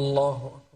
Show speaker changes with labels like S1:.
S1: Allahu.